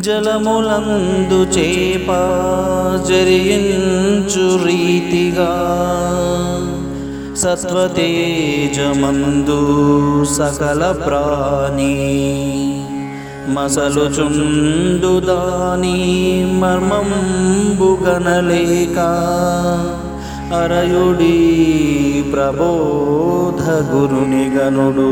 జలములందు చేప జరించు రీతిగా. సత్వతేజమందు సకల ప్రాణి మసలుచుండు దాని మర్మంబుగనలేక అరయుడి ప్రబోధ గురుని గనుడు